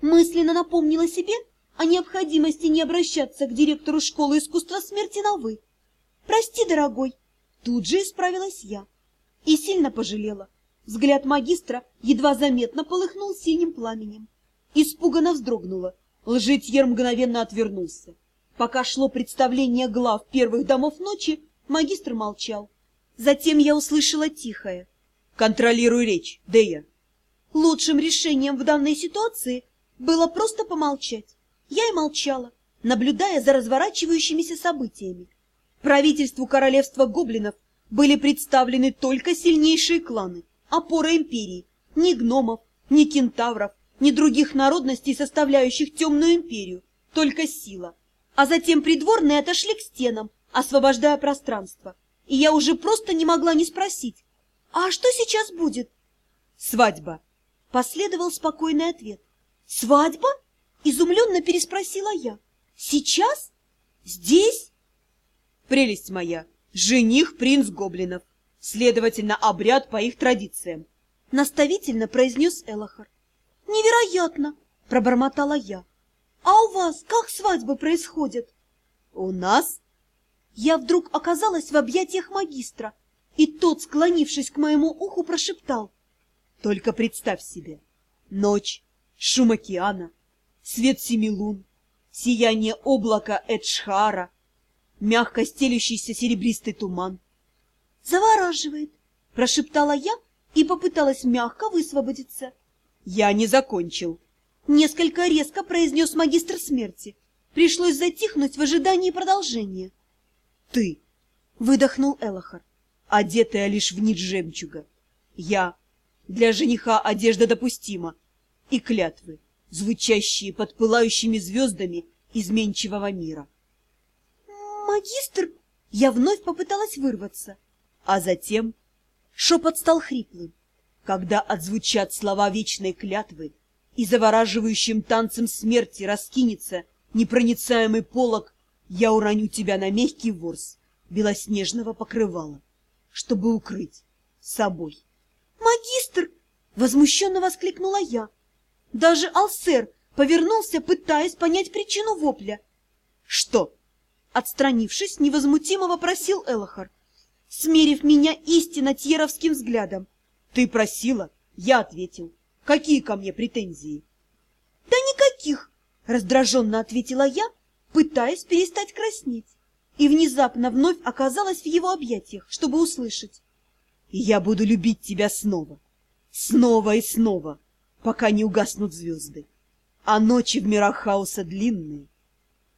Мысленно напомнила себе о необходимости не обращаться к директору школы искусства смерти на «вы». «Прости, дорогой!» Тут же исправилась я. И сильно пожалела. Взгляд магистра едва заметно полыхнул синим пламенем. Испуганно вздрогнула. Лжитьер мгновенно отвернулся. Пока шло представление глав первых домов ночи, магистр молчал. Затем я услышала тихое. «Контролируй речь, Дея!» Лучшим решением в данной ситуации было просто помолчать. Я и молчала, наблюдая за разворачивающимися событиями. Правительству королевства гоблинов были представлены только сильнейшие кланы, опора империи, ни гномов, ни кентавров, ни других народностей, составляющих темную империю, только сила. А затем придворные отошли к стенам, освобождая пространство. И я уже просто не могла не спросить, а что сейчас будет? Свадьба. Последовал спокойный ответ. Свадьба? Изумленно переспросила я. Сейчас? Здесь? Прелесть моя, жених принц гоблинов. Следовательно, обряд по их традициям. Наставительно произнес Элохар. Невероятно! Пробормотала я. А у вас как свадьбы происходят? У нас? Я вдруг оказалась в объятиях магистра, и тот, склонившись к моему уху, прошептал. Только представь себе. Ночь, шум океана, свет семи сияние облака Эдшхара, мягко стелющийся серебристый туман. «Завораживает!» — прошептала я и попыталась мягко высвободиться. «Я не закончил!» — несколько резко произнес магистр смерти. Пришлось затихнуть в ожидании продолжения. «Ты!» — выдохнул Элохар, одетая лишь в нить жемчуга. «Я!» Для жениха одежда допустима, и клятвы, звучащие под пылающими звездами изменчивого мира. «Магистр!» Я вновь попыталась вырваться. А затем шепот стал хриплым, когда отзвучат слова вечной клятвы, и завораживающим танцем смерти раскинется непроницаемый полог, я уроню тебя на мягкий ворс белоснежного покрывала, чтобы укрыть собой. «Магистр!» — возмущенно воскликнула я. Даже Алсер повернулся, пытаясь понять причину вопля. «Что?» — отстранившись, невозмутимо вопросил Элохар, смерив меня истинно тьеровским взглядом. «Ты просила?» — я ответил. «Какие ко мне претензии?» «Да никаких!» — раздраженно ответила я, пытаясь перестать краснеть, и внезапно вновь оказалась в его объятиях, чтобы услышать. Я буду любить тебя снова, снова и снова, пока не угаснут звезды. А ночи в мирах хаоса длинные,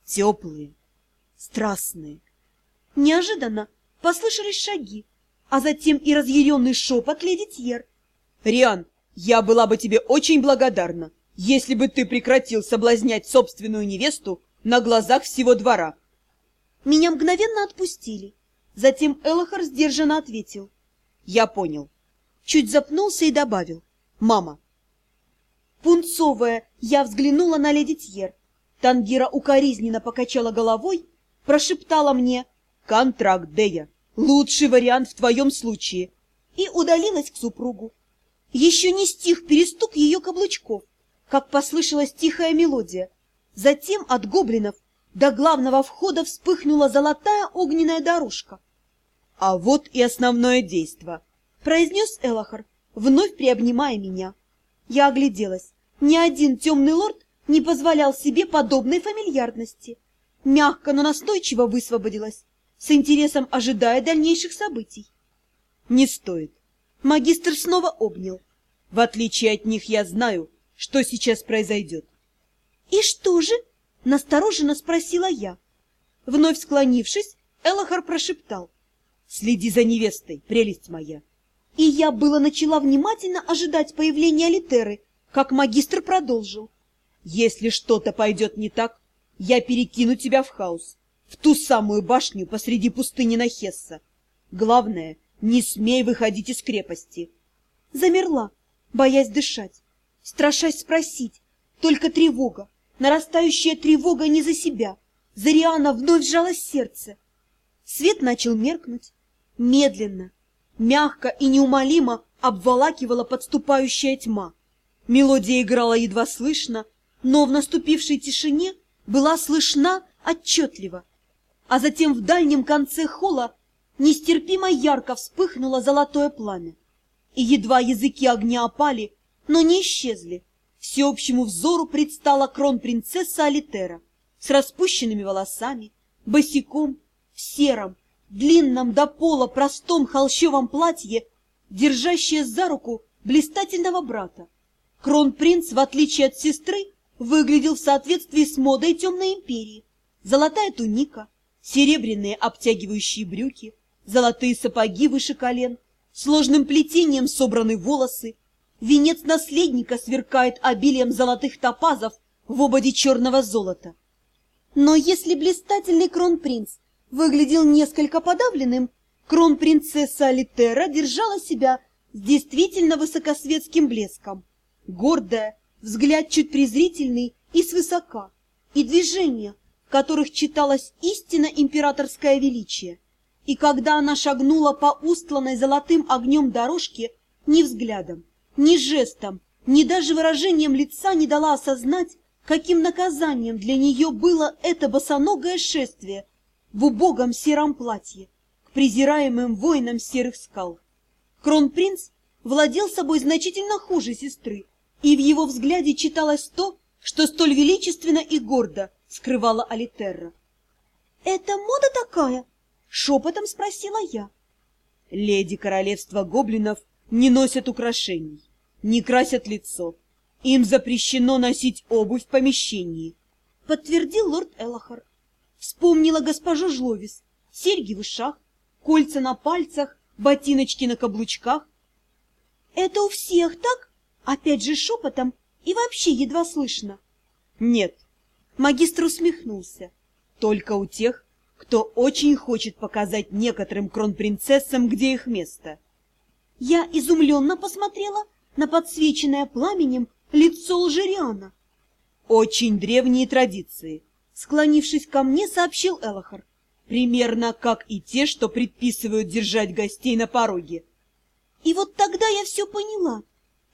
теплые, страстные. Неожиданно послышались шаги, а затем и разъяренный шепот леди Тьер. «Риан, я была бы тебе очень благодарна, если бы ты прекратил соблазнять собственную невесту на глазах всего двора». Меня мгновенно отпустили. Затем Элохар сдержанно ответил. Я понял. Чуть запнулся и добавил. Мама. Пунцовая, я взглянула на леди Тьер. Тангира укоризненно покачала головой, прошептала мне «Контракт, Дея, лучший вариант в твоем случае» и удалилась к супругу. Еще не стих перестук ее каблучков, как послышалась тихая мелодия. Затем от гоблинов до главного входа вспыхнула золотая огненная дорожка. А вот и основное действо, произнес Элохар, вновь приобнимая меня. Я огляделась. Ни один темный лорд не позволял себе подобной фамильярности. Мягко, но настойчиво высвободилась, с интересом ожидая дальнейших событий. Не стоит. Магистр снова обнял. В отличие от них я знаю, что сейчас произойдет. И что же? Настороженно спросила я. Вновь склонившись, Элохар прошептал. Следи за невестой, прелесть моя. И я было начала внимательно ожидать появления Литеры, как магистр продолжил. Если что-то пойдет не так, я перекину тебя в хаос, в ту самую башню посреди пустыни Нахесса. Главное, не смей выходить из крепости. Замерла, боясь дышать, страшась спросить, только тревога, нарастающая тревога не за себя. За Риана вновь сжалось сердце. Свет начал меркнуть, медленно, мягко и неумолимо обволакивала подступающая тьма. Мелодия играла едва слышно, но в наступившей тишине была слышна отчетливо. А затем в дальнем конце холла нестерпимо ярко вспыхнуло золотое пламя. И едва языки огня опали, но не исчезли, всеобщему взору предстала кронпринцесса Алитера с распущенными волосами, босиком, в сером, длинном до пола простом холщовом платье, держащая за руку блистательного брата. Кронпринц, в отличие от сестры, выглядел в соответствии с модой темной империи. Золотая туника, серебряные обтягивающие брюки, золотые сапоги выше колен, сложным плетением собраны волосы, венец наследника сверкает обилием золотых топазов в ободе черного золота. Но если блистательный кронпринц выглядел несколько подавленным, кронпринцесса Алитера держала себя с действительно высокосветским блеском. Гордая, взгляд чуть презрительный и свысока, и движения, в которых читалось истинно императорское величие. И когда она шагнула по устланной золотым огнем дорожке, ни взглядом, ни жестом, ни даже выражением лица не дала осознать, каким наказанием для нее было это босоногое шествие в убогом сером платье к презираемым воинам серых скал. Кронпринц владел собой значительно хуже сестры, и в его взгляде читалось то, что столь величественно и гордо скрывала Алитерра. — Это мода такая? — шепотом спросила я. — Леди королевства гоблинов не носят украшений, не красят лицо. Им запрещено носить обувь в помещении, — подтвердил лорд Элохар. Вспомнила госпожу Жловис, серьги в ушах, кольца на пальцах, ботиночки на каблучках. — Это у всех так? Опять же шепотом и вообще едва слышно. Нет, магистр усмехнулся. Только у тех, кто очень хочет показать некоторым кронпринцессам, где их место. Я изумленно посмотрела на подсвеченное пламенем лицо лжериана. Очень древние традиции, склонившись ко мне, сообщил Элохар. Примерно как и те, что предписывают держать гостей на пороге. И вот тогда я все поняла.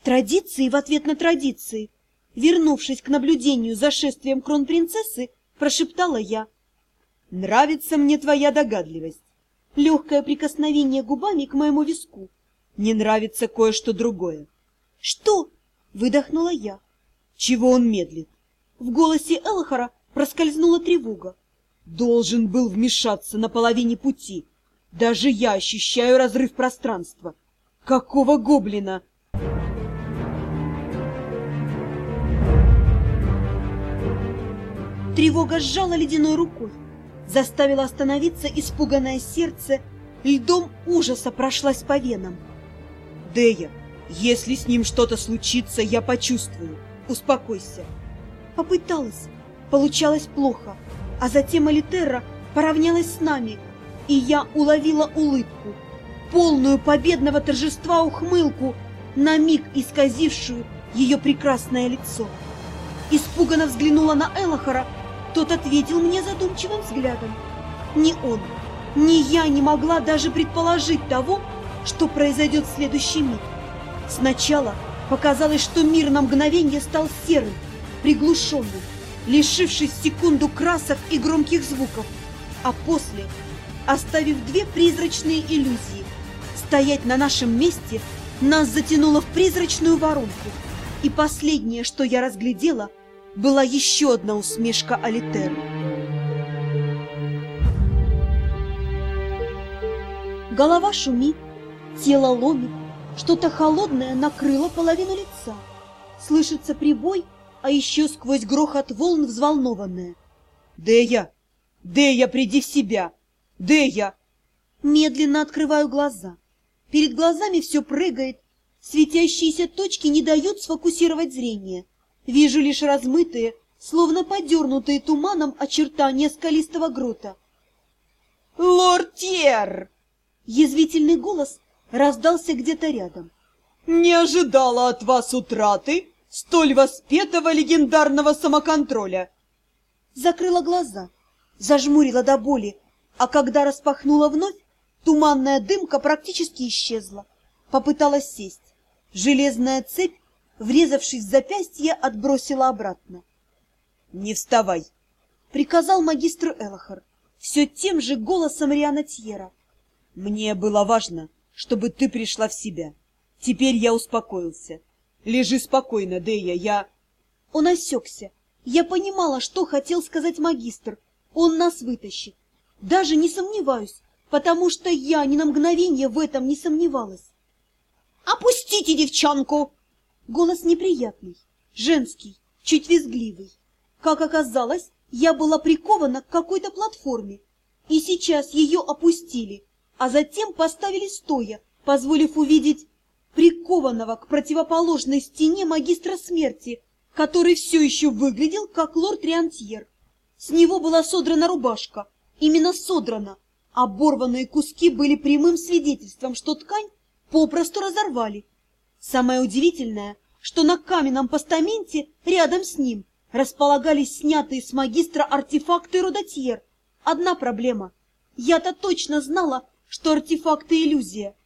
Традиции в ответ на традиции. Вернувшись к наблюдению за шествием кронпринцессы, прошептала я. «Нравится мне твоя догадливость». Легкое прикосновение губами к моему виску. «Не нравится кое-что другое». «Что?» — выдохнула я. «Чего он медлит?» В голосе Элохора проскользнула тревога. «Должен был вмешаться на половине пути. Даже я ощущаю разрыв пространства. Какого гоблина?» Тревога сжала ледяной рукой, заставила остановиться испуганное сердце, льдом ужаса прошлась по венам. «Дея, если с ним что-то случится, я почувствую. Успокойся». Попыталась, получалось плохо, а затем Алитерра поравнялась с нами, и я уловила улыбку, полную победного торжества ухмылку, на миг исказившую ее прекрасное лицо. Испуганно взглянула на Элохора, тот ответил мне задумчивым взглядом. Ни он, ни я не могла даже предположить того, что произойдет в следующий миг. Сначала показалось, что мир на мгновение стал серым, приглушенным, лишившись секунду красок и громких звуков, а после, оставив две призрачные иллюзии, стоять на нашем месте нас затянуло в призрачную воронку, и последнее, что я разглядела – была еще одна усмешка Алитеры. Голова шумит, тело ломит, что-то холодное накрыло половину лица. Слышится прибой, а еще сквозь грохот волн взволнованная. «Дея! Дея, приди в себя! Дея!» Медленно открываю глаза. Перед глазами все прыгает, светящиеся точки не дают сфокусировать зрение. Вижу лишь размытые, словно подернутые туманом очертания скалистого грота. «Лортьер!» Язвительный голос раздался где-то рядом. «Не ожидала от вас утраты столь воспетого легендарного самоконтроля!» Закрыла глаза, зажмурила до боли, а когда распахнула вновь, туманная дымка практически исчезла. Попыталась сесть. Железная цепь врезавшись в запястье, отбросила обратно. Не вставай, — приказал магистр Элохар, все тем же голосом Риана Тьера. Мне было важно, чтобы ты пришла в себя. Теперь я успокоился. Лежи спокойно, Дея, я... Он осекся. Я понимала, что хотел сказать магистр. Он нас вытащит. Даже не сомневаюсь, потому что я ни на мгновение в этом не сомневалась. «Опустите девчонку!» Голос неприятный, женский, чуть визгливый. Как оказалось, я была прикована к какой-то платформе, и сейчас ее опустили, а затем поставили стоя, позволив увидеть прикованного к противоположной стене магистра смерти, который все еще выглядел как лорд Риантьер. С него была содрана рубашка, именно содрана, оборванные куски были прямым свидетельством, что ткань попросту разорвали. Самое удивительное, что на каменном постаменте рядом с ним располагались снятые с магистра артефакты Родотьер. Одна проблема. Я-то точно знала, что артефакты иллюзия,